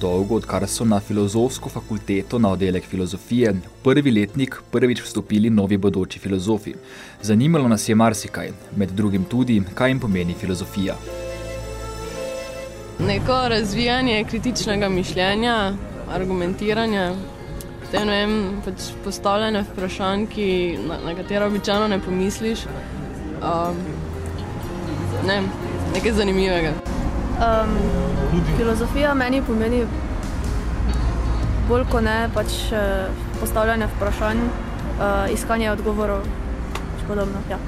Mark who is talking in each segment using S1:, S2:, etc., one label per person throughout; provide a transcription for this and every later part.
S1: Dolgo, odkar so na filozofsko fakulteto na oddelek filozofije v prvi letnik prvič vstopili novi bodoči filozofi. Zanimalo nas je marsikaj, med drugim tudi, kaj jim pomeni filozofija.
S2: Neko razvijanje kritičnega mišljenja, argumentiranja, te, ne vem, pač postavljanje vprašanj, ki, na, na katero običajno ne pomisliš. Um, ne, nekaj zanimivega.
S3: Um, filozofija meni pomeni bolj kot ne pač uh, postavljanje vprašanj, uh, iskanje odgovorov in podobno. Ja.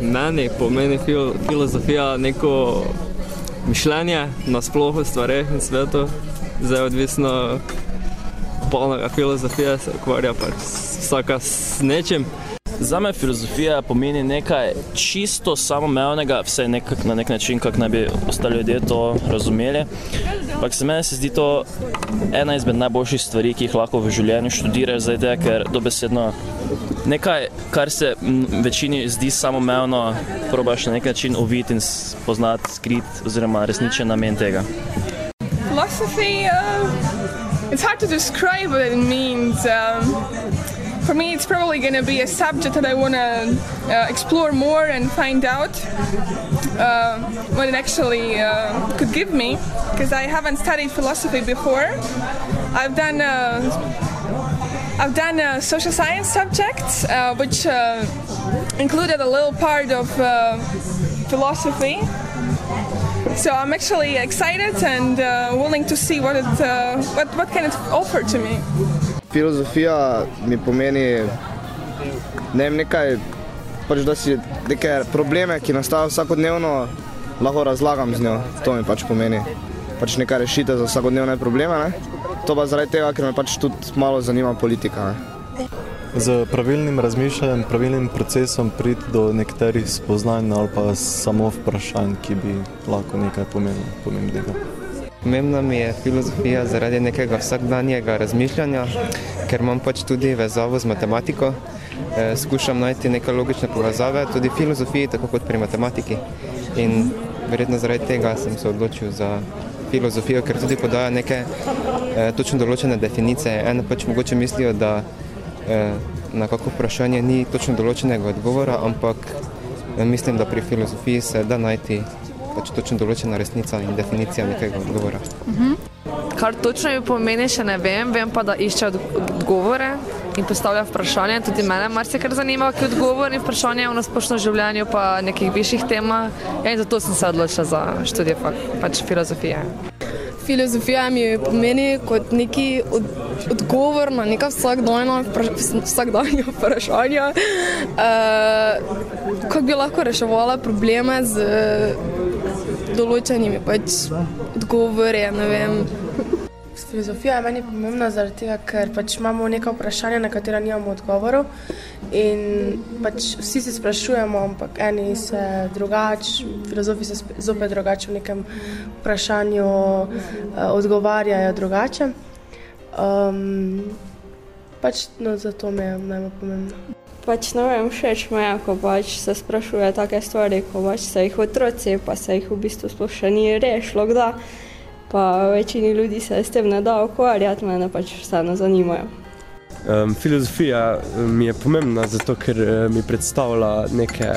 S4: Meni pomeni fil filozofija neko mišljenje na splošno stvareh in svetu. Zdaj odvisno polnega filozofija se ukvarja pač vsaka s nečim.
S5: Za me filozofija pomeni nekaj čisto samomevnega, vse nekak, na nek način, kako naj bi ostali ljudje to razumeli. Ampak se meni se zdi to ena izmed najboljših stvari, ki jih lahko v življenju študiraš, zdaj te, ker dobesedno nekaj, kar se večini zdi samomevno, probaš na nek način uviti in spoznati skrit oziroma resničen namen tega.
S6: Philosophy, uh, it's hard to describe what it means. Um, for me, it's probably going to be a subject that I want to uh, explore more and find out uh, what it actually uh, could give me, because I haven't studied philosophy before. I've done uh, I've done uh, social science subjects, uh, which included a little part of philosophy. So I'm actually excited and willing to see what it what, what can it offer to me.
S7: Filozofija mi pomeni ne vem, nekaj, pač, da si neke probleme, ki nastajajo vsakodnevno, lahko razlagam z njo. To mi pač pomeni. Pač nekaj rešite za vsakodnevne probleme. Ne? To pa zaradi tega, ker me pač tudi malo zanima politika. Ne?
S8: Z pravilnim razmišljanjem, pravilnim procesom priti do nekaterih spoznanj ali pa samo vprašanj, ki bi lahko nekaj pomenili. Pomembnega.
S9: Pomembna mi je filozofija zaradi nekega vsakdanjega razmišljanja, ker imam pač tudi vezavo z matematiko. E, skušam najti neke logične povezave, tudi v filozofiji, tako kot pri matematiki. In verjetno zaradi tega sem se odločil za filozofijo, ker tudi podaja neke e, točno določene definicije. Eno pač mogoče mislijo, da e, na kako vprašanje ni točno določenega odgovora, ampak e, mislim, da pri filozofiji se da najti pač točno določena resnica in definicija nekega odgovora.
S10: Uh -huh. Kar točno mi pomeni, še ne vem, vem pa, da išče odgovore in postavlja vprašanja. Tudi mene marsikaj zanima, kaj odgovori in vprašanja v nasplošnem življenju, pa nekih višjih temah. Ja, in zato sem se odločila za študij pač filozofije.
S11: Filozofija mi pomeni kot neki od, odgovor na neka vsakdanja vsakdanja vprašanja, uh, kako bi lahko reševala probleme z določenimi pač odgovori.
S12: Filozofija je meni pomembna zaradi tega, ker pač imamo nekaj vprašanja, na katera nimamo odgovorov. In pač vsi se sprašujemo, ampak eni se drugače, filozofi se zopet drugače v nekem vprašanju uh, odgovarjajo drugače. Um, pač no, zato mi je najbolj pomembno.
S13: Pač ne vem, všeč mi je, ko pač se sprašuje take stvari, ko pač se jih otroci, pa se jih v bistvu sploh še ni rešilo, kdaj. Pa večini ljudi se s tem ne da ukvarjati, mene pač vseeno zanimajo.
S14: Um, filozofija mi je pomembna zato, ker mi predstavlja neke,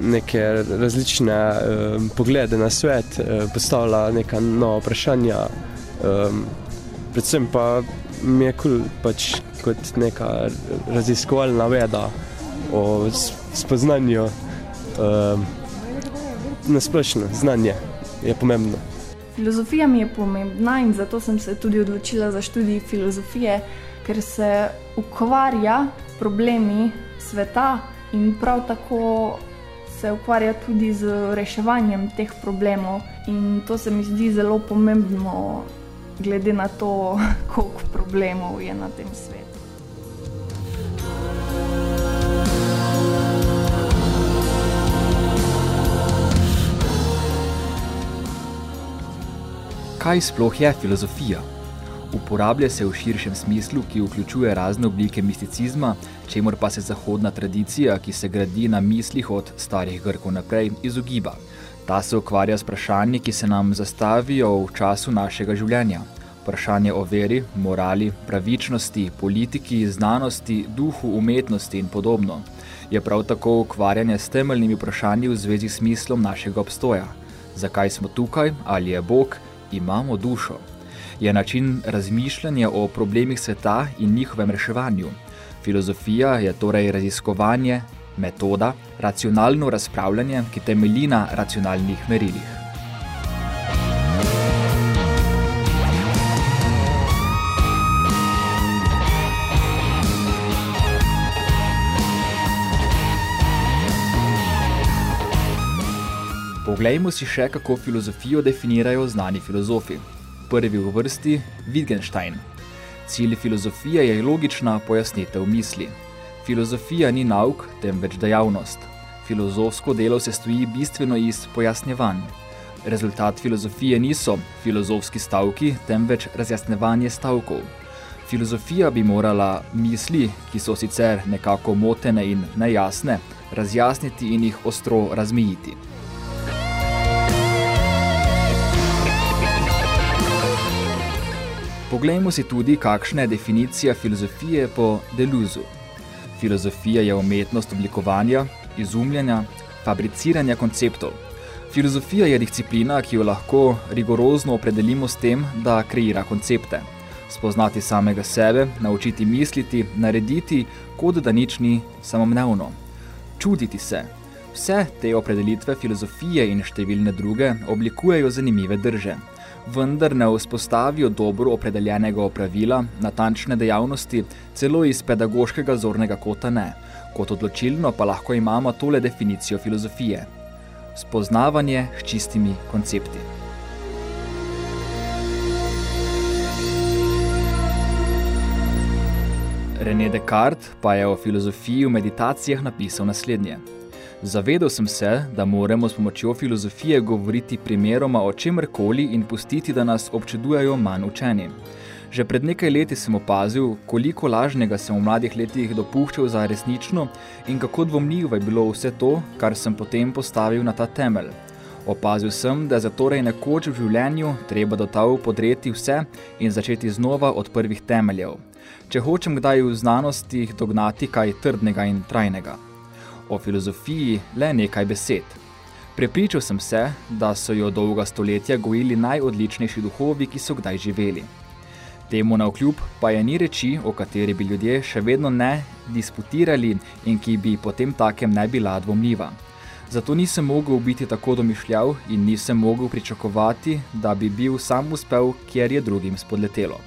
S14: neke različne um, poglede na svet, um, postavlja neka nova vprašanja. Um, predvsem pa mi je kul cool, pač kot neka raziskovalna veda o spoznanju um, na splošno. Znanje je pomembno.
S15: Filozofija mi je pomembna in zato sem se tudi odločila za študij filozofije, ker se ukvarja s problemi sveta in prav tako se ukvarja tudi z reševanjem teh problemov. In to se mi zdi zelo pomembno glede na to, koliko problemov je na tem svetu.
S1: Kaj sploh je filozofija? Uporablja se v širšem smislu, ki vključuje razne oblike misticizma, čemor pa se zahodna tradicija, ki se gradi na mislih od starih Grkov naprej, izogiba. Ta se ukvarja s vprašanji, ki se nam zastavijo v času našega življenja. Vprašanje o veri, morali, pravičnosti, politiki, znanosti, duhu, umetnosti in podobno. Je prav tako ukvarjanje s temeljnimi vprašanji v zvezi s smislom našega obstoja. Zakaj smo tukaj, ali je Bog, imamo dušo je način razmišljanja o problemih sveta in njihovem reševanju. Filozofija je torej raziskovanje, metoda, racionalno razpravljanje, ki temelji na racionalnih merilih. Poglejmo si še, kako filozofijo definirajo znani filozofi prvi v vrsti Wittgenstein. Cilj filozofije je logična pojasnitev misli. Filozofija ni nauk, temveč dejavnost. Filozofsko delo se stoji bistveno iz pojasnjevanj. Rezultat filozofije niso filozofski stavki, temveč razjasnevanje stavkov. Filozofija bi morala misli, ki so sicer nekako motene in nejasne, razjasniti in jih ostro razmijiti. Poglejmo si tudi, kakšna je definicija filozofije po Deluzu. Filozofija je umetnost oblikovanja, izumljanja, fabriciranja konceptov. Filozofija je disciplina, ki jo lahko rigorozno opredelimo s tem, da kreira koncepte. Spoznati samega sebe, naučiti misliti, narediti, kot da nič ni samomnevno. Čuditi se. Vse te opredelitve filozofije in številne druge oblikujejo zanimive drže vendar ne vzpostavijo dobro opredeljenega pravila, natančne dejavnosti, celo iz pedagoškega zornega kota ne. Kot odločilno pa lahko imamo tole definicijo filozofije. Spoznavanje s čistimi koncepti. René Descartes pa je o filozofiji v meditacijah napisal naslednje. Zavedal sem se, da moramo s pomočjo filozofije govoriti primeroma o čemrkoli in pustiti, da nas občudujajo manj učeni. Že pred nekaj leti sem opazil, koliko lažnega sem v mladih letih dopuščal za resnično in kako dvomljivo je bilo vse to, kar sem potem postavil na ta temelj. Opazil sem, da je zatorej nekoč v življenju treba do tav podreti vse in začeti znova od prvih temeljev. Če hočem kdaj v znanosti dognati kaj trdnega in trajnega o filozofiji le nekaj besed. Prepričal sem se, da so jo dolga stoletja gojili najodličnejši duhovi, ki so kdaj živeli. Temu na vkljub pa je ni reči, o kateri bi ljudje še vedno ne disputirali in ki bi potem takem ne bila dvomljiva. Zato nisem mogel biti tako domišljav in nisem mogel pričakovati, da bi bil sam uspel, kjer je drugim spodletelo.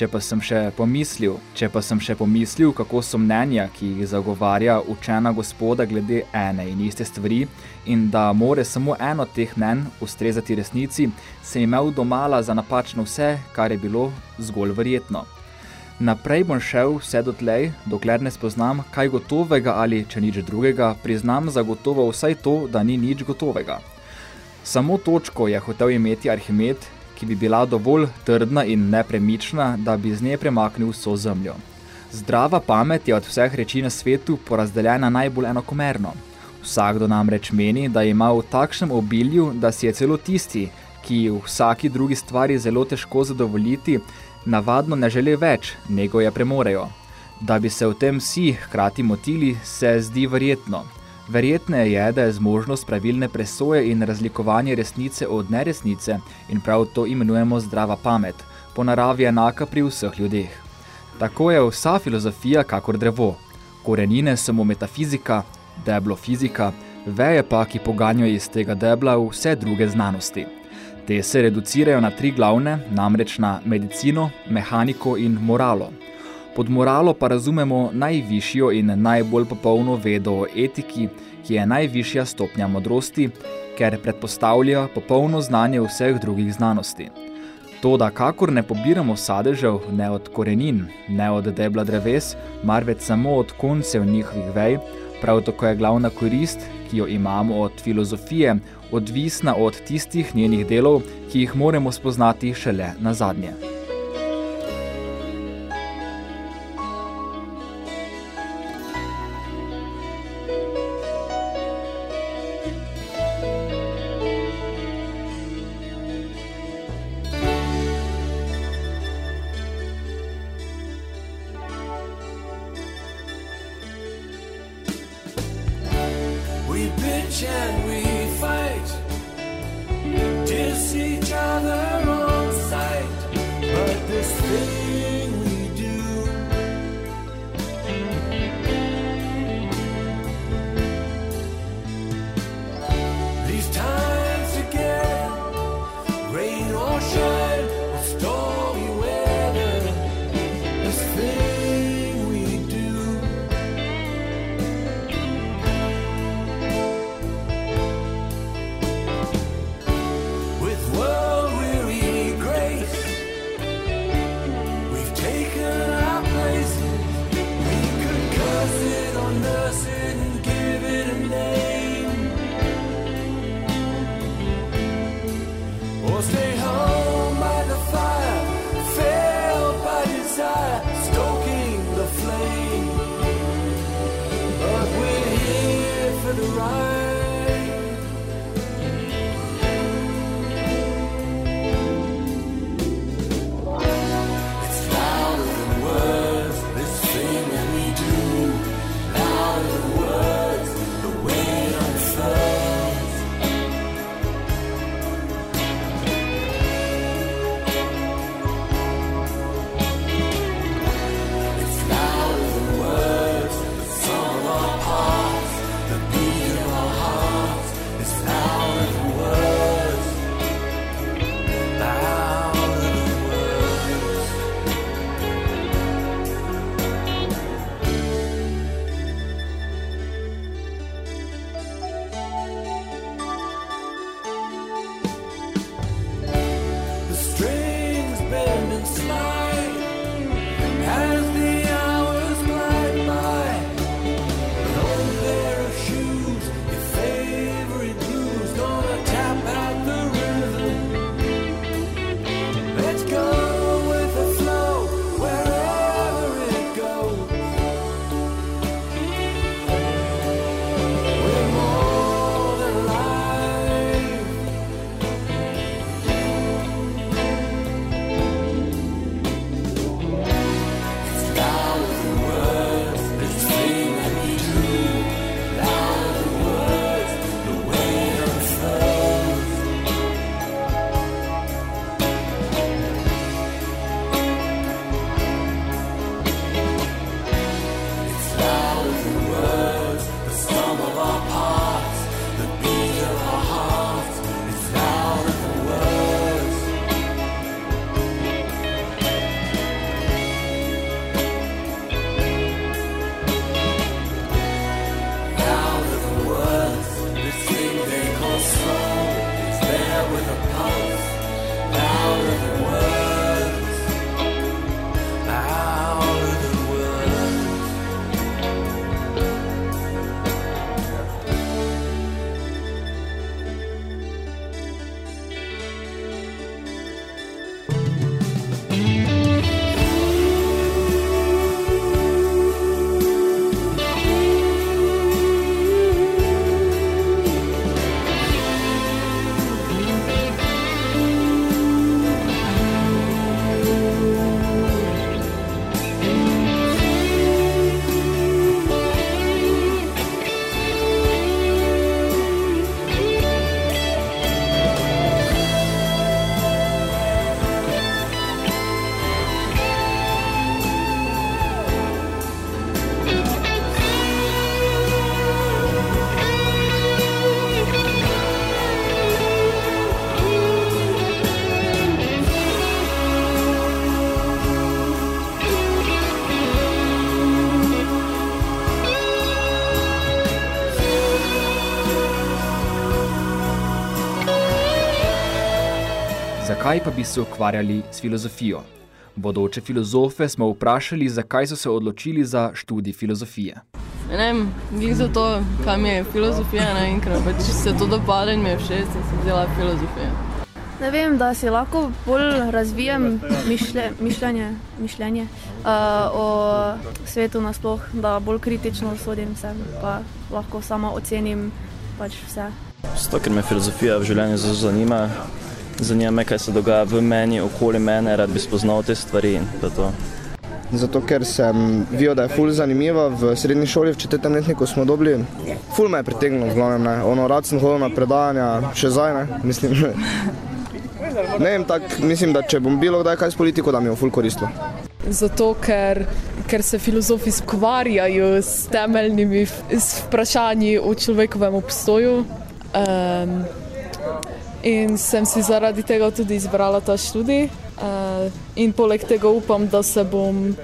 S1: Če pa sem še pomislil, če pa sem še pomislil, kako so mnenja, ki jih zagovarja učena gospoda glede ene in iste stvari in da more samo eno teh mnen ustrezati resnici, se imel domala za napačno vse, kar je bilo zgolj verjetno. Naprej bom šel vse dotlej, dokler ne spoznam kaj gotovega ali, če nič drugega, priznam zagotovo vsaj to, da ni nič gotovega. Samo točko je hotel imeti Arhimed, ki bi bila dovolj trdna in nepremična, da bi z nje premaknil vso zemljo. Zdrava pamet je od vseh reči na svetu porazdeljena najbolj enakomerno. Vsakdo namreč meni, da ima v takšnem obilju, da si je celo tisti, ki v vsaki drugi stvari zelo težko zadovoljiti, navadno ne želi več, nego je premorejo. Da bi se v tem vsi hkrati motili, se zdi verjetno. Verjetne je, da je zmožnost pravilne presoje in razlikovanje resnice od neresnice in prav to imenujemo zdrava pamet, po naravi enaka pri vseh ljudeh. Tako je vsa filozofija kakor drevo. Korenine so mu metafizika, deblo fizika, veje pa, ki poganjajo iz tega debla vse druge znanosti. Te se reducirajo na tri glavne, namreč na medicino, mehaniko in moralo. Pod moralo pa razumemo najvišjo in najbolj popolno vedo o etiki, ki je najvišja stopnja modrosti, ker predpostavlja popolno znanje vseh drugih znanosti. To, da kakor ne pobiramo sadežev, ne od korenin, ne od debla dreves, marveč samo od koncev njihovih vej, prav tako je glavna korist, ki jo imamo od filozofije, odvisna od tistih njenih delov, ki jih moramo spoznati šele na zadnje.
S16: strings bend and slide.
S1: Zakaj pa bi se ukvarjali s filozofijo? Bodoče filozofe smo vprašali, zakaj so se odločili za študij filozofije.
S2: Ne vem, glih za to, kam je filozofija, ne vem, ker pač se to dopada in mi je všeč, da sem vzela filozofijo.
S3: Ne vem, da si lahko bolj razvijem mišlje, mišljenje, mišljenje uh, o svetu nasploh, da bolj kritično sodim se, pa lahko sama ocenim pač vse.
S5: Zato, ker me filozofija v življenju zelo zanima. Zanima me, kaj se dogaja v meni, okoli mene, rad bi spoznal te stvari in pa to.
S7: Zato, ker sem videl, da je ful zanimiva. V srednji šoli, v četrtem letniku smo dobili, ful me je pritegnilo, v glavnem ne. Ono, rad sem hodil na predavanja, še zdaj ne, mislim. Ne vem, tak, mislim, da če bom bilo kdaj kaj s politiko, da mi je ful koristilo.
S17: Zato, ker, ker se filozofi skvarjajo s temeljnimi s vprašanji o človekovem obstoju. Um, in sem si zaradi tega tudi izbrala ta študij. Uh, in poleg tega upam, da se bom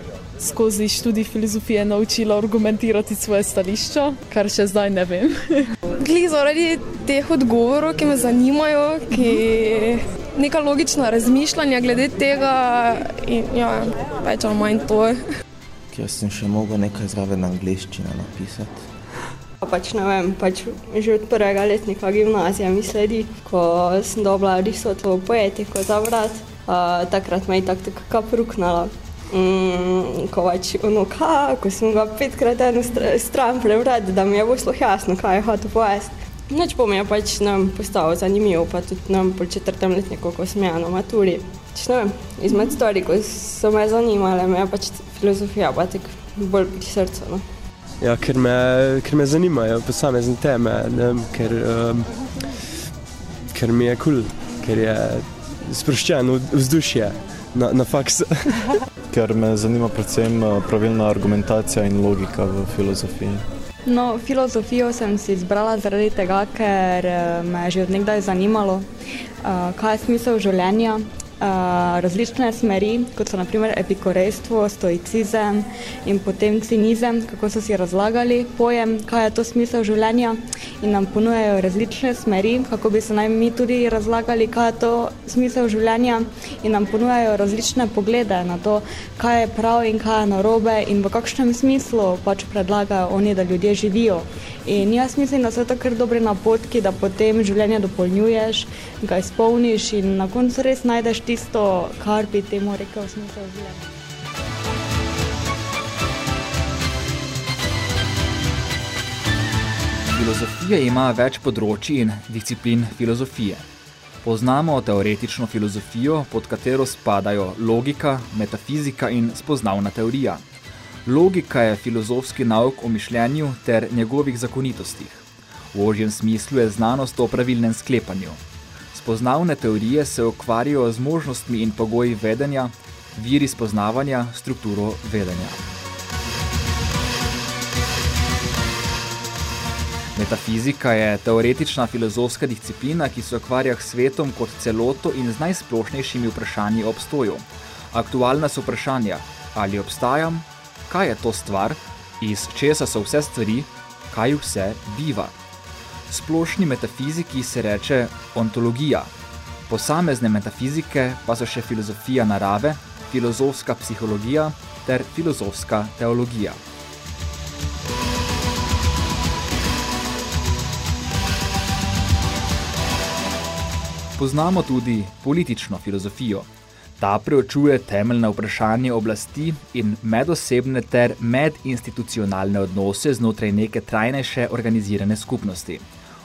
S17: skozi študij filozofije naučila argumentirati svoje stališča, kar še zdaj ne vem.
S11: Glih zaradi teh odgovorov, ki me zanimajo, ki neka logična razmišljanja glede tega in ja, več ali manj to.
S18: Ker sem še mogel nekaj zraven angliščine napisati.
S13: Pa Pač ne vem, pač že od prvega letnika gimnazija mi sledi, ko sem dobila Aristotelovo poetiko za vrat, uh, takrat me je tako tako pruknala. Mm, ko pač ono, ka, ko sem ga petkrat eno str stran prebral, da mi je bilo sploh jasno, kaj je hotel povesti. Noč mi je pač nam postalo zanimivo, pa tudi nam po četrtem letniku, ko sem ja na maturi. Pač, vem, izmed stvari, ko so me zanimale, me je pač filozofija pa tako bolj pri srcu. No.
S14: Ja, ker me, ker me zanimajo posamezne teme, ne vem, ker, um, ker mi je kul, cool, ker je sproščeno vzdušje na, na faksu.
S8: Ker me zanima predvsem eh, pravilna argumentacija in logika v filozofiji.
S19: No, filozofijo sem si izbrala zaradi tega, ker eh, me je že od nekdaj zanimalo, uh, kaj je smisel življenja. Različne smeri, kot so naprimer epikorejstvo, stoicizem in potem cinizem, kako so si razlagali pojem, kaj je to smisel življenja in nam ponujajo različne smeri, kako bi se naj mi tudi razlagali, kaj je to smisel življenja in nam ponujajo različne poglede na to, kaj je prav in kaj je narobe in v kakšnem smislu pač predlagajo oni, da ljudje živijo. In jaz mislim, da so to kar dobri napotki, da potem življenje dopolnjuješ, ga izpolniš in na koncu res najdeš tisto, kar bi temu rekel smisel življenja.
S1: Filozofija ima več področji in disciplin filozofije. Poznamo teoretično filozofijo, pod katero spadajo logika, metafizika in spoznavna teorija. Logika je filozofski nauk o mišljenju ter njegovih zakonitostih. V ožjem smislu je znanost o pravilnem sklepanju. Spoznavne teorije se ukvarjajo z možnostmi in pogoji vedenja, viri spoznavanja, strukturo vedenja. Metafizika je teoretična filozofska disciplina, ki se ukvarja s svetom kot celoto in z najsplošnejšimi vprašanji o obstoju. Aktualna so vprašanja, ali obstajam, kaj je to stvar, iz česa so vse stvari, kaj vse biva. Splošni metafiziki se reče ontologija. Posamezne metafizike pa so še filozofija narave, filozofska psihologija ter filozofska teologija. Poznamo tudi politično filozofijo. Ta preučuje temeljna vprašanja oblasti in medosebne ter medinstitucionalne odnose znotraj neke trajnejše organizirane skupnosti.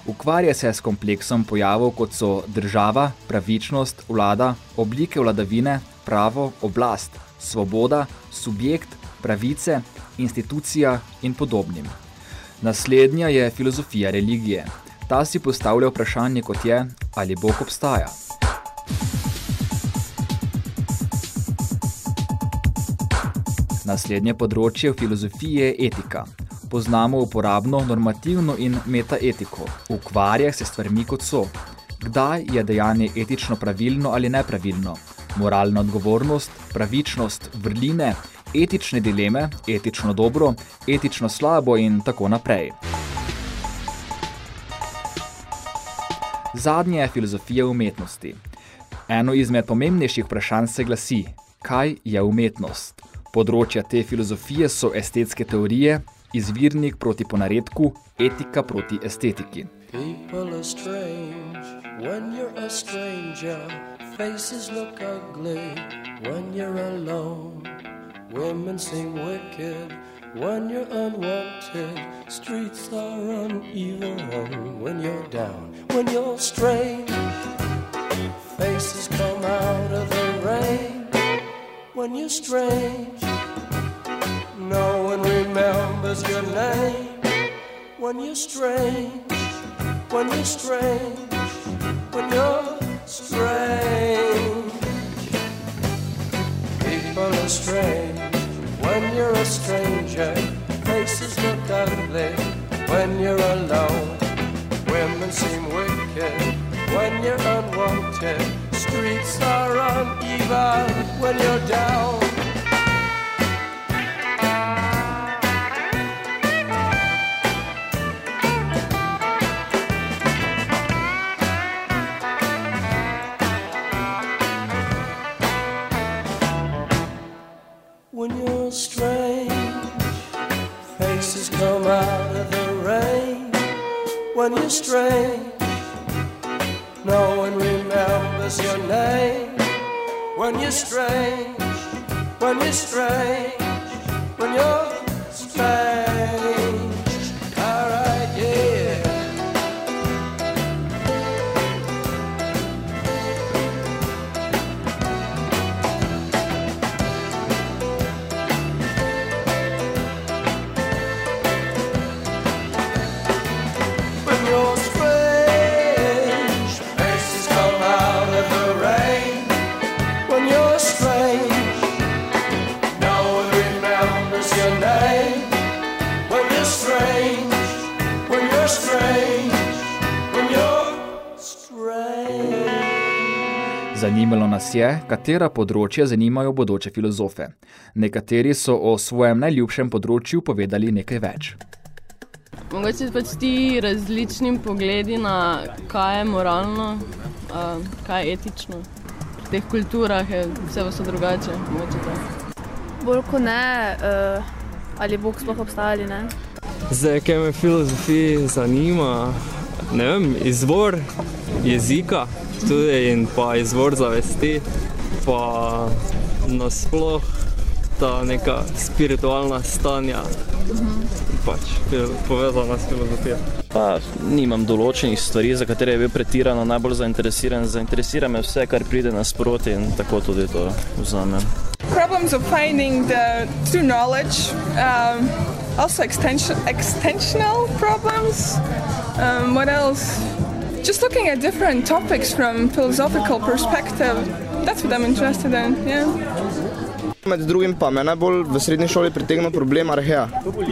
S1: Ukvarja se s kompleksom pojavov, kot so država, pravičnost, vlada, oblike vladavine, pravo, oblast, svoboda, subjekt, pravice, institucija in podobnim. Naslednja je filozofija religije. Ta si postavlja vprašanje, kot je, ali Bog obstaja. Naslednje področje v filozofiji je etika. Poznamo uporabno, normativno in metaetiko. Ukvarja se stvarmi kot so. Kdaj je dejanje etično pravilno ali nepravilno? Moralna odgovornost, pravičnost, vrline, etične dileme, etično dobro, etično slabo in tako naprej. Zadnje je filozofija umetnosti. Eno izmed pomembnejših vprašanj se glasi, kaj je umetnost? Področja te filozofije so estetske teorije, izvirnik proti ponaredku, etika proti estetiki.
S16: People are strange when you're a stranger. Faces look ugly when you're alone. Women seem wicked when you're unwanted. Streets are uneven when you're down. When you're strange, faces come out of the. When you're strange, no one remembers your name. When you're strange, when you're strange, when you're strange. People are strange when you're a stranger. Faces look ugly when you're alone. Women seem wicked when you're unwanted. Streets are uneven when you're down.
S1: Nas je, katera področja zanimajo bodoče filozofe. Nekateri so o svojem najljubšem področju povedali nekaj več.
S2: Mogoče pač ti različni pogledi na kaj je moralno, kaj je etično. V teh kulturah je vse vse drugače. mogoče tako.
S3: Bolj kot ne, uh, ali Bog sploh obstaja ali ne.
S4: Zdaj, kaj me v filozofiji zanima, vem, izvor jezika tudi in pa izvor zavesti, pa nasploh ta neka spiritualna stanja, pač fil- povezana s filozofijo.
S5: Pa nimam določenih stvari, za katere je bil pretirano najbolj zainteresiran. Zainteresira me vse, kar pride nasproti in tako tudi to vzamem.
S6: Problems of finding the true knowledge, um, also extension, extensional problems. Um, what else? Just looking at different topics from philosophical perspective. That's what I'm interested in. Yeah.
S7: Med drugim pa me najbolj v srednji šoli pritegnil problem arheja.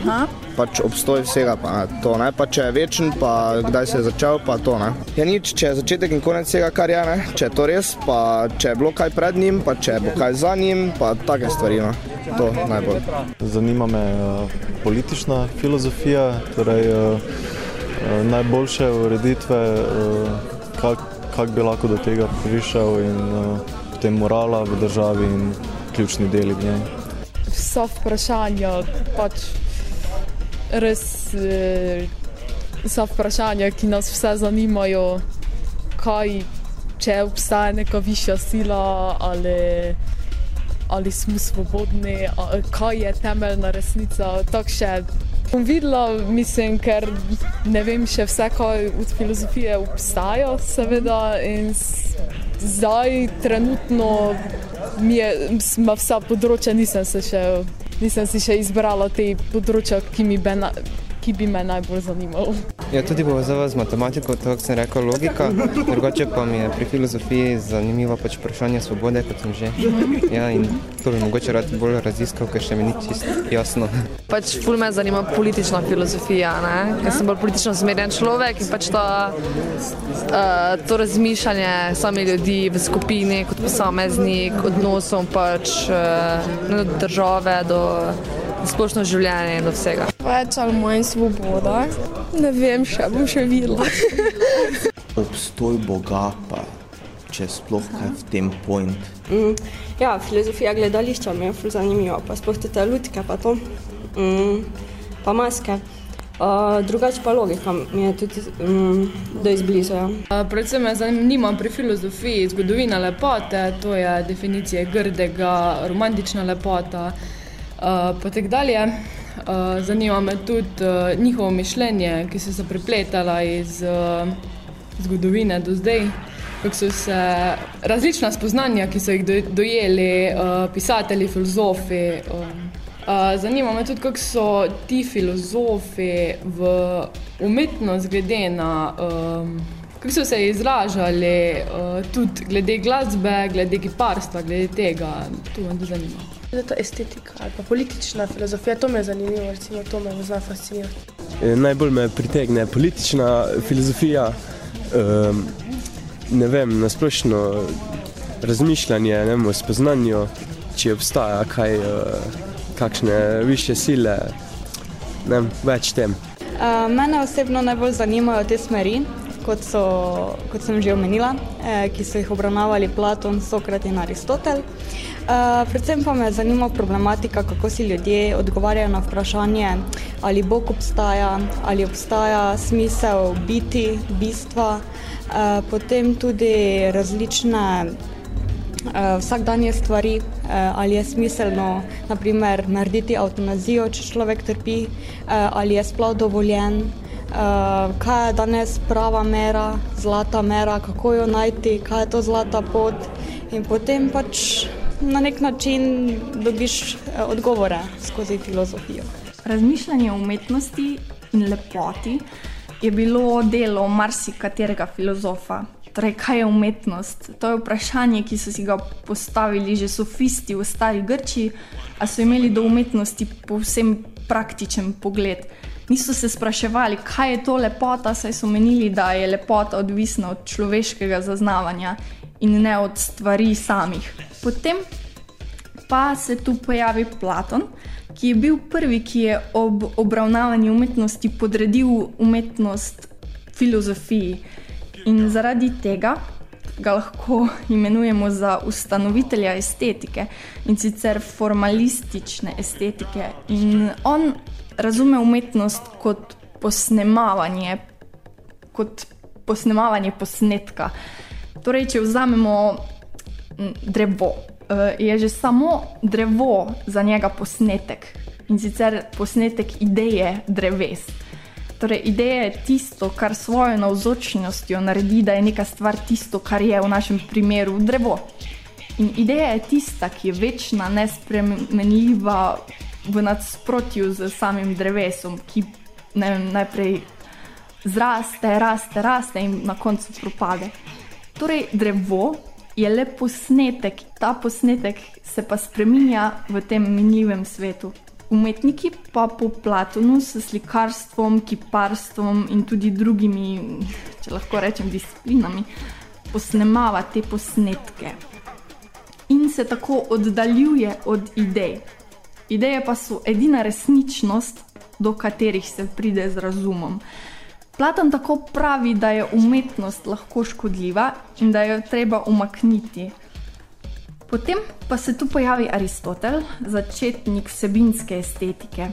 S3: Aha.
S7: Pač obstoj vsega, pa ne, to ne, pa če je večen, pa kdaj se je začel, pa to ne. Je nič, če je začetek in konec vsega, kar je, ne, če je to res, pa če je bilo kaj pred njim, pa če bo kaj za njim, pa take stvari, no. To najbolj.
S8: Zanima me uh, politična filozofija, torej uh, uh, najboljše ureditve, uh, kako kak bi lahko do tega prišel in uh, potem morala v državi in ključni deli v njej.
S17: Vsa vprašanja, pač res eh, vsa vprašanja, ki nas vse zanimajo, kaj, če obstaja neka višja sila ali, ali smo svobodni, kaj je temeljna resnica. Tako še bom videla, mislim, ker ne vem še vse, kaj od filozofije obstaja, seveda. Zdaj, trenutno, mi je, ma vsa področja nisem se še. Nisem si še izbrala te področja, ki, mi be na, ki bi me najbolj zanimalo.
S9: Ja, tudi povezava z matematiko, to kot sem rekel, logika. Drugače pa mi je pri filozofiji zanimivo pač vprašanje svobode, kot sem že. Ja, in to bi mogoče rad bolj raziskal, ker še mi ni čisto jasno.
S10: Pač ful me zanima politična filozofija, ne? ker sem bolj politično zmerjen človek in pač ta, uh, to razmišljanje sami ljudi v skupini, kot posameznik, odnosom pač uh, do države, do splošno življenje in vsega.
S11: Več ali manj svoboda. Ne vem, še bom še videla.
S18: Obstoj Boga, pa če sploh kaj v tem point.
S13: Mm, ja, filozofija gledališča mi je ful zanimiva, pa sploh te lutke, pa to, mm, pa maske. Uh, drugače pa logika mi je tudi um, do izblizu. Ja.
S2: Uh, predvsem me zanima pri filozofiji zgodovina lepote, to je definicija grdega, romantična lepota uh, in tako dalje. Uh, zanima me tudi uh, njihovo mišljenje, ki so se prepletala iz zgodovine do zdaj, kako so se različna spoznanja, ki so jih do, dojeli pisatelji, filozofi. Zanima me tudi, kako so ti filozofi v umetnost glede na. Kako so se izražali, uh, tudi glede glasbe, glede kiparstva, glede tega, to me zanima.
S12: Je to estetika ali pa politična filozofija, to me zanima, recimo, to me zna fascinirati.
S14: E, najbolj me pritegne politična filozofija, um, ne vem, nasplošno razmišljanje ne vem, o spoznanju, če obstaja kaj. Uh, kakšne više sile, ne več tem.
S19: Uh, mene osebno najbolj zanimajo te smeri, kot, so, kot sem že omenila, eh, ki so jih obravnavali Platon, Sokrat in Aristotel. Uh, predvsem pa me zanima problematika, kako si ljudje odgovarjajo na vprašanje, ali Bog obstaja, ali obstaja smisel biti, bistva, uh, potem tudi različne uh, vsakdanje stvari, uh, ali je smiselno naprimer, narediti avtonazijo, če človek trpi, uh, ali je sploh dovoljen, uh, kaj je danes prava mera, zlata mera, kako jo najti, kaj je to zlata pot. In potem pač na nek način dobiš uh, odgovore skozi filozofijo.
S15: Razmišljanje o umetnosti in lepoti je bilo delo marsikaterega filozofa. Torej, kaj je umetnost? To je vprašanje, ki so si ga postavili že sofisti v stari Grči, a so imeli do umetnosti povsem praktičen pogled. Niso se spraševali, kaj je to lepota, saj so menili, da je lepota odvisna od človeškega zaznavanja in ne od stvari samih. Potem pa se tu pojavi Platon, ki je bil prvi, ki je ob obravnavanju umetnosti podredil umetnost filozofiji. In zaradi tega ga lahko imenujemo za ustanovitelja estetike in sicer formalistične estetike. In on razume umetnost kot posnemavanje, kot posnemavanje posnetka. Torej, če vzamemo drevo, eh, je že samo drevo za njega posnetek in sicer posnetek ideje dreves. Torej, ideja je tisto, kar svojo navzočnostjo naredi, da je neka stvar tisto, kar je v našem primeru drevo. In ideja je tista, ki je večna, nespremenljiva, v nasprotju z samim drevesom, ki ne najprej zraste, raste, raste in na koncu propade. Torej, drevo je le posnetek, ta posnetek se pa spremenja v tem minljivem svetu. Umetniki pa po Platonu s slikarstvom, kiparstvom in tudi drugimi, če lahko rečem, disciplinami, posnemava te posnetke in se tako oddaljuje od idej. Ideje pa so edina resničnost, do katerih se pride z razumom. Platon tako pravi, da je umetnost lahko škodljiva in da jo treba umakniti. Potem pa se tu pojavi Aristotel, začetnik vsebinske estetike.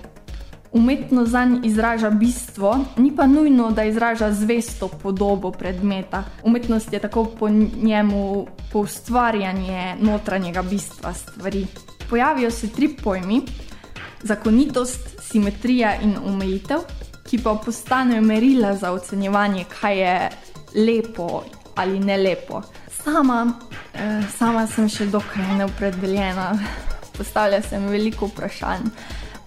S15: Umetnost za njega izraža bistvo, ni pa nujno, da izraža zvesto podobo predmeta. Umetnost je tako po njemu poustvarjanje notranjega bistva stvari. Pojavijo se tri pojmi: zakonitost, simetrija in omejitev, ki pa postanejo merila za ocenjevanje, kaj je lepo ali ne lepo. Sama, eh, sama sem še dokaj neopredeljena, postavlja se mi veliko vprašanj.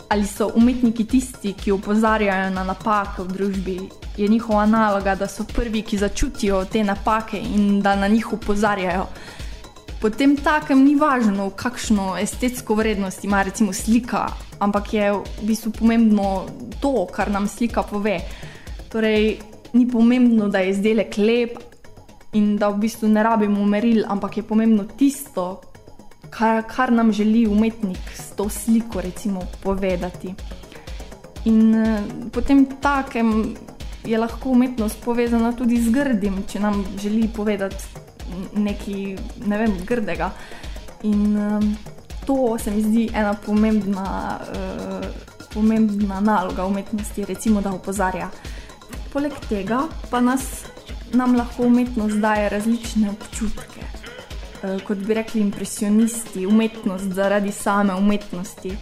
S15: Ali so umetniki tisti, ki opozarjajo na napake v družbi? Je njihova naloga, da so prvi, ki začutijo te napake in da na njih opozarjajo. Potem takem ni važno, kakšno estetsko vrednost ima recimo slika, ampak je v bistvu pomembno to, kar nam slika pove. Torej, ni pomembno, da je izdelek lep in da v bistvu ne rabimo meril, ampak je pomembno tisto, kar, kar nam želi umetnik s to sliko recimo, povedati. In uh, potem takem je lahko umetnost povezana tudi z grdim, če nam želi povedati nekaj ne vem, grdega. In um, to se mi zdi ena pomembna, uh, pomembna naloga umetnosti, recimo, da opozarja. Poleg tega pa nas, nam lahko umetnost daje različne občutke. Uh, kot bi rekli impresionisti, umetnost zaradi same umetnosti.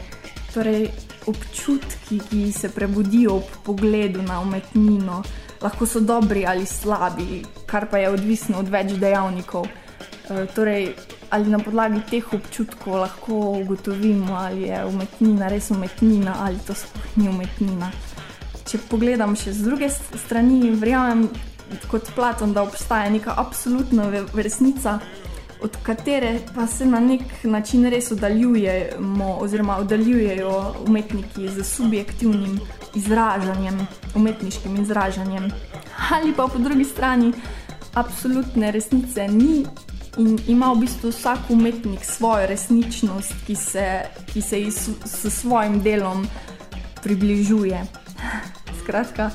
S15: Torej, občutki, ki se prebudijo ob pogledu na umetnino, lahko so dobri ali slabi, kar pa je odvisno od več dejavnikov. E, torej, ali na podlagi teh občutkov lahko ugotovimo, ali je umetnina res umetnina ali to sploh ni umetnina. Če pogledam še z druge strani, verjamem kot Platon, da obstaja neka absolutna resnica od katere pa se na nek način res oddaljujemo, oziroma oddaljujejo umetniki z subjektivnim izražanjem, umetniškim izražanjem. Ali pa po drugi strani, absolutne resnice ni in ima v bistvu vsak umetnik svojo resničnost, ki se, ki se ji s, s svojim delom približuje. Skratka.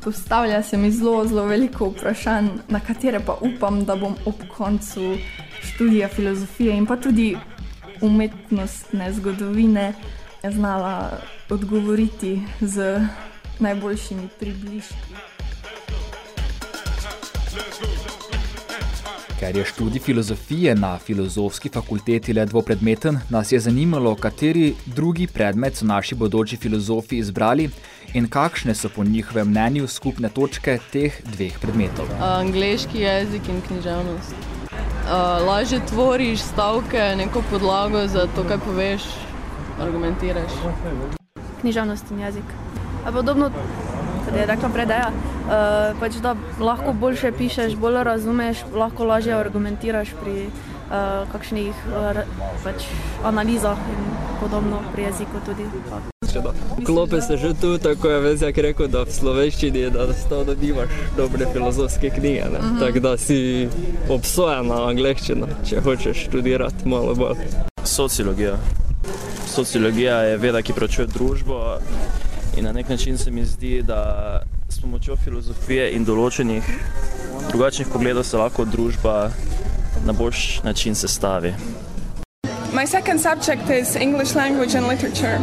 S15: Postavlja se mi zelo, zelo veliko vprašanj, na katere pa upam, da bom ob koncu študija filozofije in pa tudi umetnostne zgodovine znala odgovoriti z najboljšimi približki.
S1: Ker je študij filozofije na filozofski fakulteti le dvopredmeten, nas je zanimalo, kateri drugi predmet so naši bodoči filozofi izbrali in kakšne so po njihovem mnenju skupne točke teh dveh predmetov.
S2: Angliški jezik in književnost. Uh, lažje tvoriš stavke, neko podlago za to, kaj poveš, argumentiraš.
S3: Književnost in jezik. A podobno, kot je rekla predaja, uh, pač da lahko boljše pišeš, bolj razumeš, lahko lažje argumentiraš pri uh, kakšnih uh, pač analizah in podobno pri jeziku tudi.
S4: Klope se že tu, tako je Vezjak rekel, da v slovenščini je, da stavno nimaš dobre filozofske knjige, uh -huh. tako da si obsojen na angleščino, če hočeš študirati malo bolj.
S5: Sociologija. Sociologija je veda, ki preučuje družbo in na nek način se mi zdi, da s pomočjo filozofije in določenih drugačnih pogledov se lahko družba na boljši način sestavi.
S6: My second subject is English language and literature.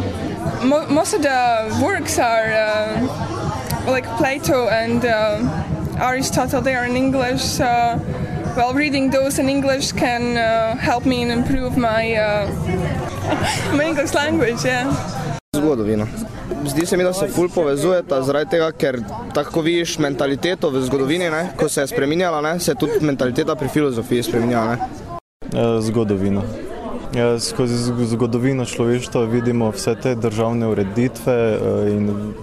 S6: Mo most of the works are uh, like Plato and uh, Aristotle, they are in English. So, well, reading those in English can uh, help me improve my, uh, my English language. Yeah.
S7: Zgodovina. Zdi se mi, da se ful povezujeta zaradi tega, ker tako vidiš mentaliteto v zgodovini, ne? ko se je spremenjala, ne? se je tudi mentaliteta pri filozofiji spremenjala.
S8: Ne? Zgodovina. Ja, skozi zgodovino človeštva vidimo vse te državne ureditve in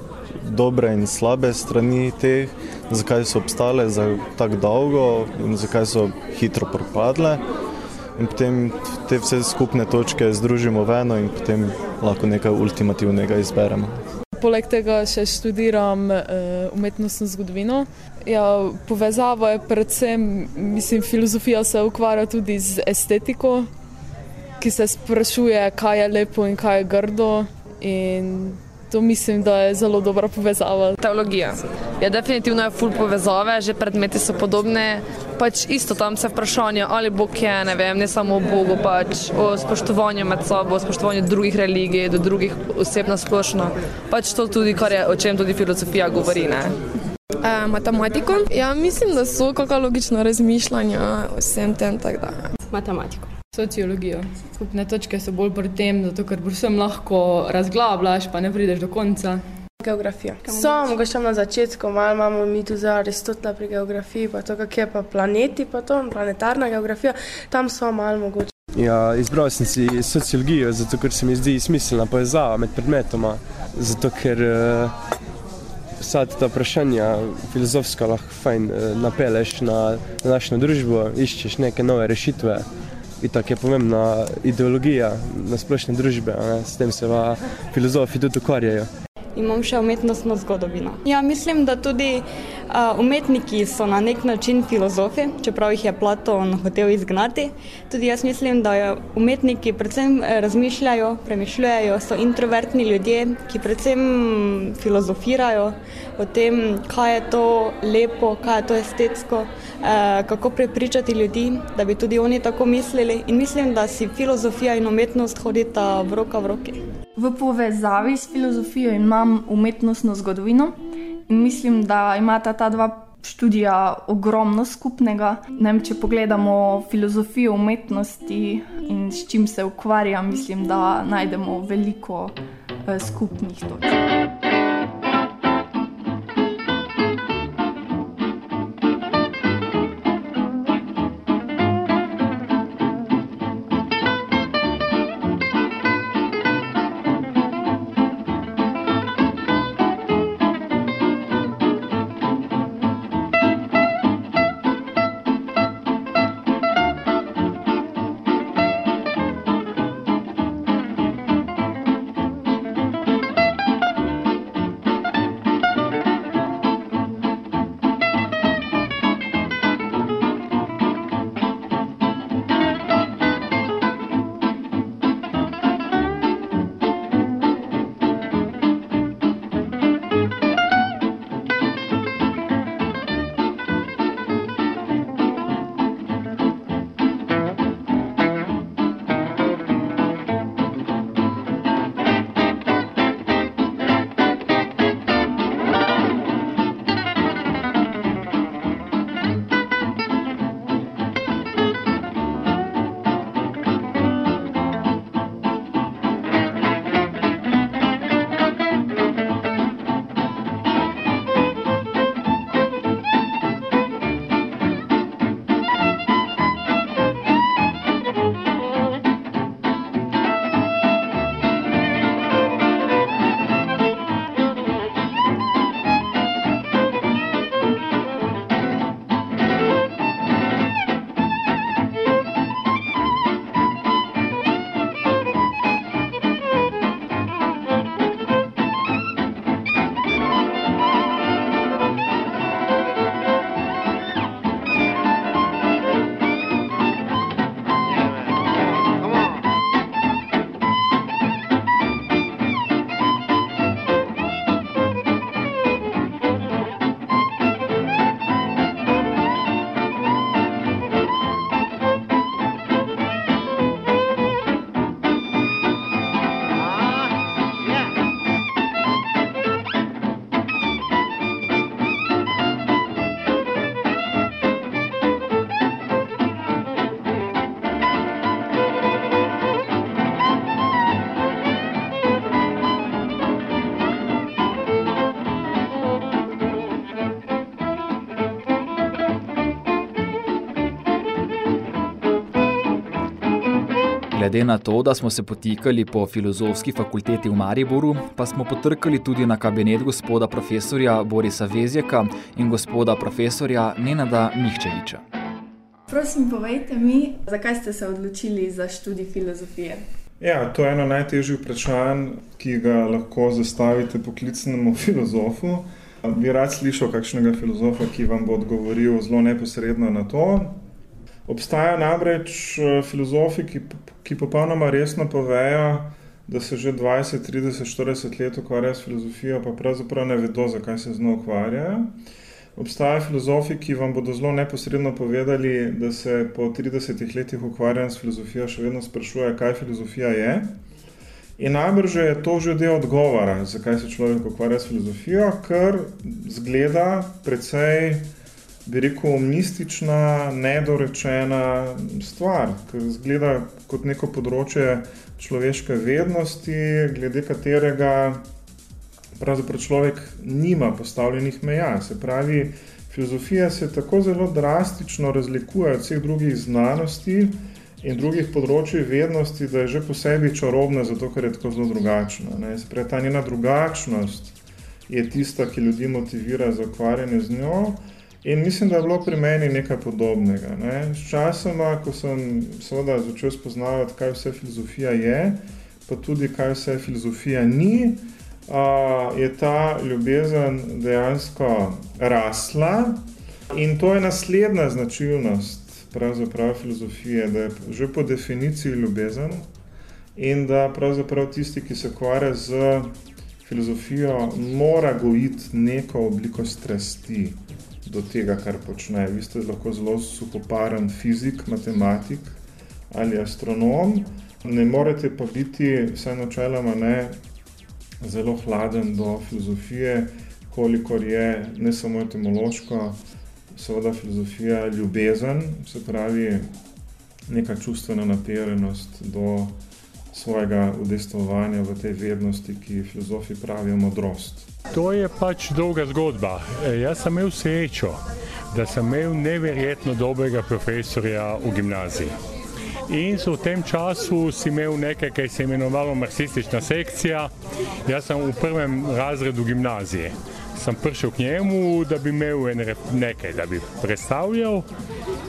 S8: dobre in slabe strani teh, zakaj so obstale za tako dolgo in zakaj so hitro propadle. In potem te vse skupne točke združimo v eno in potem lahko nekaj ultimativnega izberemo.
S17: Poleg tega še študiram uh, umetnostno zgodovino. Ja, povezava je predvsem, mislim, filozofija se ukvarja tudi z estetiko, ki se sprašuje, kaj je lepo in kaj je grdo. In to mislim, da je zelo dobra povezava.
S10: Teologija. Ja, definitivno je full povezave, že predmeti so podobne. Pač isto tam se vprašanje, ali Bog je, ne vem, ne samo o Bogu, pač o spoštovanju med sabo, o spoštovanju drugih religij, do drugih oseb na splošno. Pač to tudi, kar je, o čem tudi filozofija govori. Ne?
S11: Uh, matematiko? Ja, mislim, da so kakšna logična razmišljanja o vsem tem.
S19: Matematiko.
S17: Sociologijo. Skupne točke so bolj pri tem, zato ker vsem lahko razglabljaš, pa ne prideš do konca.
S12: Geografija. So, mogoče na začetku malo imamo mi tu za Aristotela pri geografiji, pa to, kak je pa planeti, pa to, planetarna geografija, tam so malo mogoče.
S14: Ja, izbral sem si sociologijo, zato ker se mi zdi smiselna povezava med predmetoma, zato ker uh, vsa ta vprašanja filozofska lahko fajn uh, napeleš na, na našo družbo, iščeš neke nove rešitve. Itak je pomembna ideologija na splošne družbe, ne? s tem se filozofi tudi ukvarjajo.
S19: imam še umetnostno zgodovino. Ja, mislim, da tudi umetniki so na nek način filozofi, čeprav jih je Platon hotel izgnati. Tudi jaz mislim, da umetniki predvsem razmišljajo, premišljujejo, so introvertni ljudje, ki predvsem filozofirajo o tem, kaj je to lepo, kaj je to estetsko, uh, kako prepričati ljudi, da bi tudi oni tako mislili. In mislim, da si filozofija in umetnost hodita v roka v roki.
S15: V povezavi s filozofijo imam umetnostno zgodovino in mislim, da imata ta dva študija ogromno skupnega. Nem, če pogledamo filozofijo umetnosti in s čim se ukvarja, mislim, da najdemo veliko eh, skupnih točk.
S1: Glede na to, da smo se potikali po filozofski fakulteti v Mariboru, pa smo potrkali tudi na kabinet gospoda profesorja Borisa Vezjeka in gospoda profesorja Nenada Mihčeviča.
S15: Prosim, povejte mi, zakaj ste se odločili za študij filozofije?
S20: Ja, to je eno najtežjih vprašanj, ki ga lahko zastavite poklicnemu filozofu. Bi rad slišal kakšnega filozofa, ki vam bo odgovoril zelo neposredno na to. Obstajajo namreč filozofi, ki, ki popolnoma resno povejo, da se že 20, 30, 40 let ukvarjajo s filozofijo, pa pravzaprav ne vedo, zakaj se z njo ukvarjajo. Obstajajo filozofi, ki vam bodo zelo neposredno povedali, da se po 30 letih ukvarjanja s filozofijo še vedno sprašuje, kaj filozofija je. In najbrž je to že del odgovora, zakaj se človek ukvarja s filozofijo, ker zgleda precej bi rekel, mistična, nedorečena stvar, ki zgleda kot neko področje človeške vednosti, glede katerega pravzaprav človek nima postavljenih meja. Se pravi, filozofija se tako zelo drastično razlikuje od vseh drugih znanosti in drugih področji vednosti, da je že po sebi čarobna, zato ker je tako zelo drugačna. Ne? Se pravi, ta njena drugačnost je tista, ki ljudi motivira za ukvarjanje z njo. In mislim, da je bilo pri meni nekaj podobnega. Ne. Sčasoma, ko sem seveda začel spoznavati, kaj vse filozofija je, pa tudi kaj vse filozofija ni, uh, je ta ljubezen dejansko rasla. In to je naslednja značilnost pravzaprav filozofije, da je že po definiciji ljubezen in da pravzaprav tisti, ki se ukvarja z filozofijo, mora gojiti neko obliko strasti do tega, kar počne. Vi ste lahko zelo suhoparen fizik, matematik ali astronom, ne morete pa biti, vsaj načeloma ne, zelo hladen do filozofije, kolikor je ne samo etimološko, seveda filozofija ljubezen, se pravi neka čustvena naperenost do svojega udejstvovanja v tej vednosti, ki filozofi pravijo modrost.
S21: To je pač dolga zgodba. E, jaz sem imel srečo, da sem imel neverjetno dobrega profesorja v gimnaziji. In v tem času si imel nekaj, kar se je imenovalo marksistična sekcija. Jaz sem v prvem razredu gimnazije. Sem prišel k njemu, da bi imel nekaj, da bi predstavljal,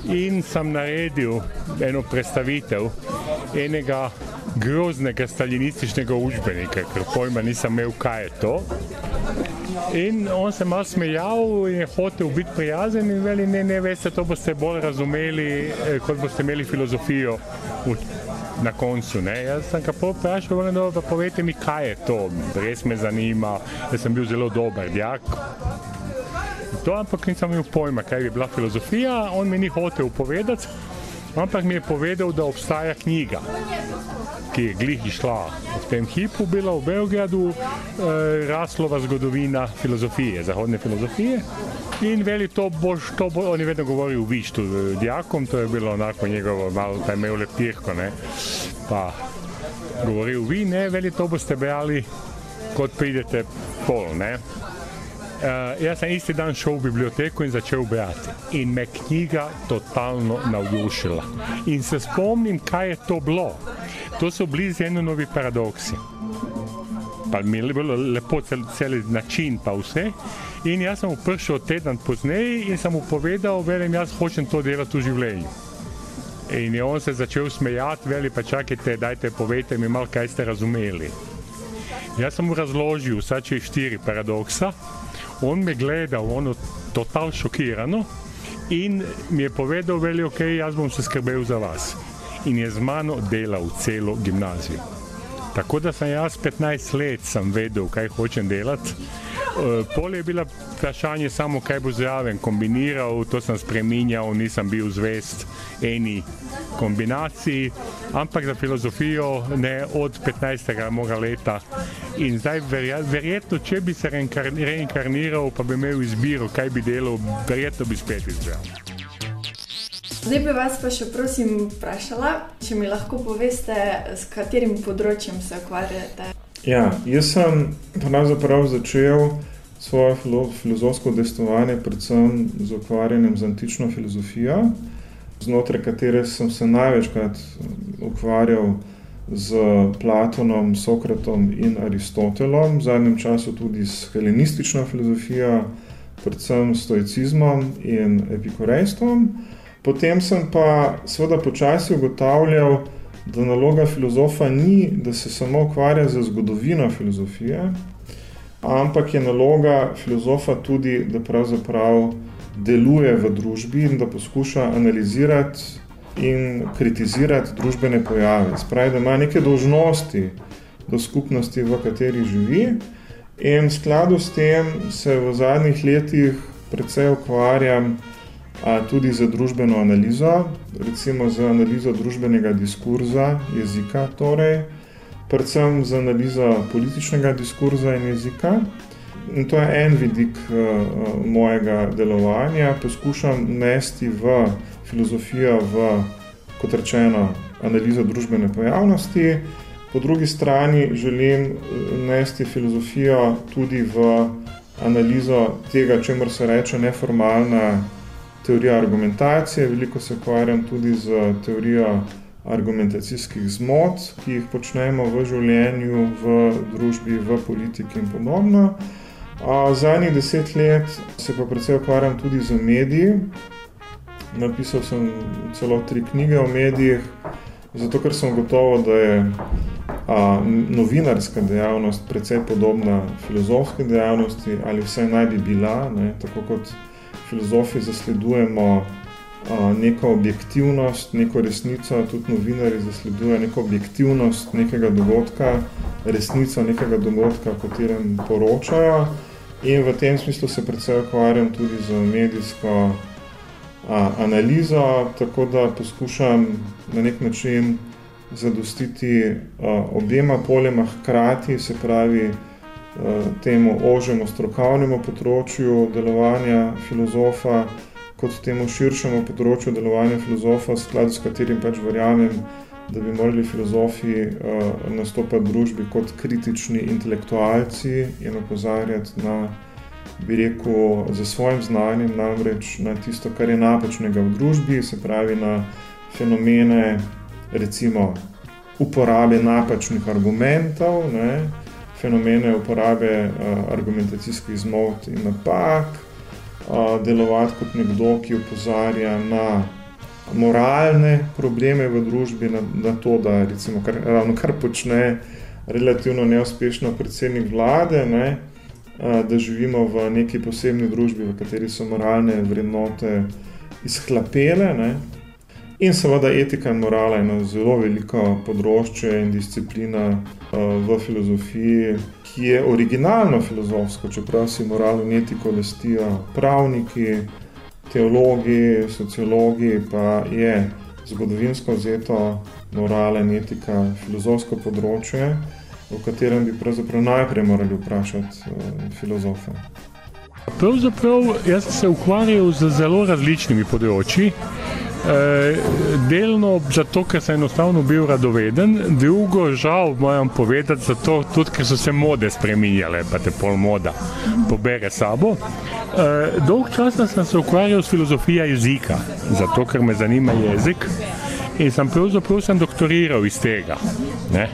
S21: in sem naredil eno predstavitev enega groznega stalinističnega učbenika, ker pojma nisem imel, kaj je to. In on se malo smejal in je hotel biti prijazen in veli, ne, ne, veste, to boste bolj razumeli, eh, kot boste imeli filozofijo v, na koncu. Ne. Jaz sem ga vprašal, da pa povete mi, kaj je to, res me zanima, da sem bil zelo dober dijak. To, ampak nisem imel pojma, kaj bi bila filozofija, on mi ni hotel povedati, ampak mi je povedal, da obstaja knjiga ki je glih išla v tem hipu, bila v Beogradu, eh, Raslova zgodovina filozofije, zahodne filozofije. In veli, to boš, to bo, on je vedno govoril v vištu dijakom, to je bilo onako njegovo, malo pa je imel lepirko, ne. Pa govoril vi, ne, veli, to boste brali, kot pridete pol, ne. Uh, jaz sem isti dan šel v biblioteko in začel brati. In me knjiga totalno navdušila. In se spomnim, kaj je to bilo. To so bili zelo novi paradoksi. Pa mi je bilo lepo cel, cel način, pa vse. In jaz sem prišel teden pozneje in sem mu povedal, da jaz hočem to delati v življenju. In je on se začel smejati, veli pa čakajte, dajte povejte mi malo, kaj ste razumeli. Jaz sem mu razložil vsa če štiri paradoksa, on me gledal, ono total šokirano in mi je povedal, veli, ok, jaz bom se skrbel za vas in je z mano delal celo gimnazijo. Tako da sem jaz 15 let sem vedel, kaj hočem delati. E, pol je bila vprašanje samo, kaj bo zraven kombiniral, to sem spreminjal, nisem bil zvest eni kombinaciji, ampak za filozofijo ne od 15. moga leta. In zdaj verjetno, če bi se reinkarniral, pa bi imel izbiro, kaj bi delal, verjetno bi spet izbral.
S15: Zdaj bi vas pa še prosim vprašala, če mi lahko poveste, s katerim področjem se ukvarjate.
S20: Ja, jaz sem pravzaprav začel svoje filozofsko udejstvovanje predvsem z ukvarjanjem z antično filozofijo, znotraj katere sem se največkrat ukvarjal z Platonom, Sokratom in Aristotelom, v zadnjem času tudi s helenistično filozofijo, predvsem stoicizmom in epikorejstvom. Potem sem pa seveda počasi ugotavljal, da naloga filozofa ni, da se samo ukvarja z zgodovino filozofije, ampak je naloga filozofa tudi, da pravzaprav deluje v družbi in da poskuša analizirati in kritizirati družbene pojave. Spravi, da ima neke dožnosti do skupnosti, v kateri živi in v skladu s tem se v zadnjih letih precej ukvarjam tudi za družbeno analizo, recimo za analizo družbenega diskurza, jezika, torej, predvsem za analizo političnega diskurza in jezika. In to je en vidik uh, mojega delovanja. Poskušam nesti v filozofijo, v, kot rečeno, analizo družbene pojavnosti, po drugi strani želim nesti filozofijo tudi v analizo tega, čemer se reče neformalna teorija argumentacije, veliko se ukvarjam tudi z teorijo argumentacijskih zmot, ki jih počnemo v življenju, v družbi, v politiki in podobno. Zadnjih deset let se pa predvsej ukvarjam tudi z mediji. Napisal sem celo tri knjige o medijih, zato ker sem gotovo, da je a, novinarska dejavnost precej podobna filozofski dejavnosti ali vse naj bi bila, ne, tako kot filozofi zasledujemo a, neko objektivnost, neko resnico, tudi novinari zasledujejo neko objektivnost nekega dogodka, resnico nekega dogodka, o katerem poročajo. In v tem smislu se predvsej ukvarjam tudi z medijsko a, analizo, tako da poskušam na nek način zadostiti uh, objema poljema hkrati, se pravi temu ožjemu strokovnemu področju delovanja filozofa, kot temu širšemu področju delovanja filozofa, skladu s katerim pač verjamem, da bi morali filozofi uh, nastopati v družbi kot kritični intelektualci in opozarjati na, bi rekel, za svojim znanjem namreč na tisto, kar je napačnega v družbi, se pravi na fenomene, recimo uporabe napačnih argumentov, ne, fenomene uporabe uh, argumentacijskih zmot in napak, uh, delovati kot nekdo, ki opozarja na moralne probleme v družbi, na, na to, da recimo kar, ravno kar počne relativno neuspešno predsednik vlade, ne, uh, da živimo v neki posebni družbi, v kateri so moralne vrednote izhlapele, ne, In seveda etika in morala je eno zelo veliko področje in disciplina uh, v filozofiji, ki je originalno filozofsko, čeprav si moralo in etiko lestijo pravniki, teologi, sociologi, pa je zgodovinsko vzeto morala in etika filozofsko področje, v katerem bi pravzaprav najprej morali vprašati uh, filozofe.
S21: Pravzaprav jaz sem se ukvarjal z zelo različnimi področji. Eh, delno zato, ker sem enostavno bil radoveden, drugo, žal, moram povedati, zato, tudi ker so se mode spremenjale, pa te pol moda pobere sabo. Eh, dolg časa sem se ukvarjal s filozofijo jezika, zato ker me zanima jezik in sem pravzaprav sem doktoriral iz tega. Ne?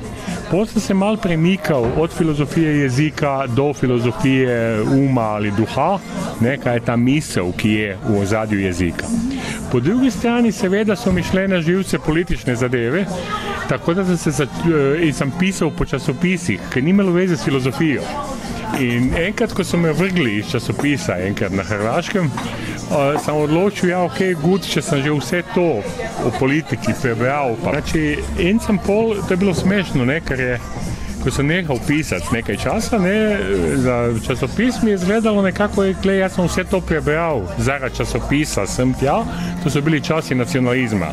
S21: Potem sem se mal premikal od filozofije jezika do filozofije uma ali duha, ne, kaj je ta misel, ki je v ozadju jezika. Po drugi strani, seveda, so mi šle na živce politične zadeve, tako da sem se eh, sem pisal po časopisih, ki ni imelo veze s filozofijo. In enkrat, ko so me vrgli iz časopisa, enkrat na Hrvaškem, uh, sem odločil, ja, ok, če sem že vse to o politiki prebral. Znači, in sem pol, to je bilo smešno, ne, ker je. Ko sem nehal pisati nekaj časa, ne, za časopis mi je izgledalo nekako, da jaz sem vse to prebral zaradi časopisa, sem tja. To so bili časi nacionalizma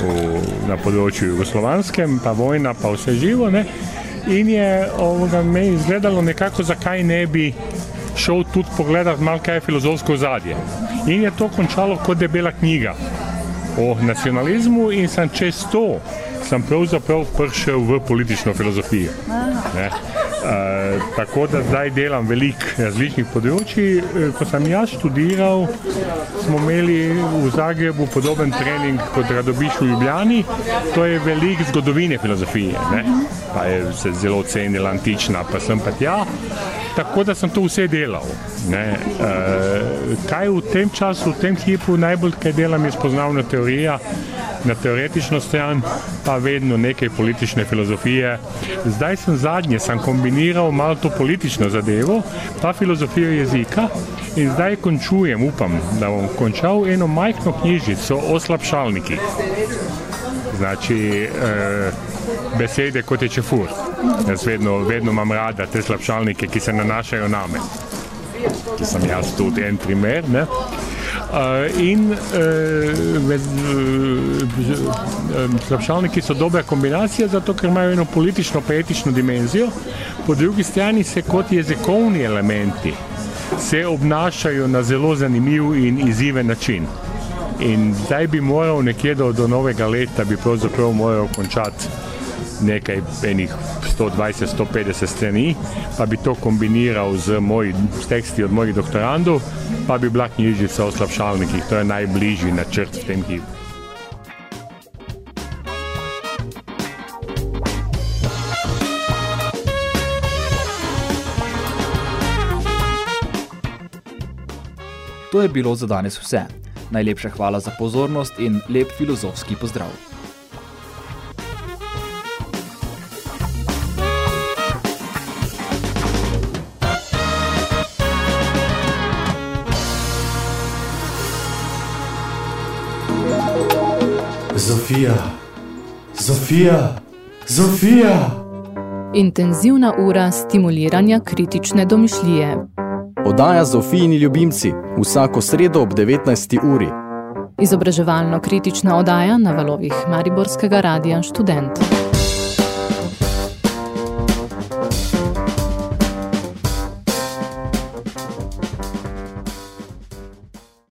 S21: v, na področju jugoslovanskem, pa vojna, pa vse živo. Ne. In je ovoga, me izgledalo nekako, zakaj ne bi šel tudi pogledati malo, kaj filozofsko zadje. In je to končalo kot debela knjiga o nacionalizmu in sem čez to sem pravzaprav prišel v politično filozofijo. Uh, tako da zdaj delam veliko različnih področji. Ko sem jaz študiral, smo imeli v Zagrebu podoben trening kot Radobiš v Ljubljani. To je veliko zgodovine filozofije. Ne? Pa je se zelo cenila antična, pa sem pa tja. Tako da sem to vse delal. Uh, kaj v tem času, v tem hipu najbolj kaj delam, je spoznavna teorija na teoretično stran, pa vedno nekaj politične filozofije. Zdaj sem zadnje, sem kombiniral malo to politično zadevo, pa filozofijo jezika in zdaj končujem, upam, da bom končal eno majhno knjižico o slabšalnikih. Znači, eh, besede kot je čefur. Jaz vedno, vedno imam rada te slabšalnike, ki se nanašajo na me. Ki sem jaz tudi en primer. Ne? Uh, in uh, slabšalniki so dobra kombinacija, zato ker imajo eno politično, etično dimenzijo, po drugi strani se kot jezikovni elementi se obnašajo na zelo zanimiv in izziven način. In zdaj bi moral nekje do, do novega leta, bi pravzaprav moral končati nekaj enih 120-150 strani, pa bi to kombiniral z, moj, z teksti od mojih doktorandov, pa bi bila knjižica o slabšalnikih. To je najbližji načrt v tem hipu.
S1: To je bilo za danes vse. Najlepša hvala za pozornost in lep filozofski pozdrav.
S22: Zofija, Zofija, Zofija.
S23: Intenzivna ura stimuliranja kritične domišljije.
S24: Podaja Zofijini ljubimci vsako sredo ob 19. uri.
S23: Izobraževalno kritična odaja na valovih Mariborskega radija Študent.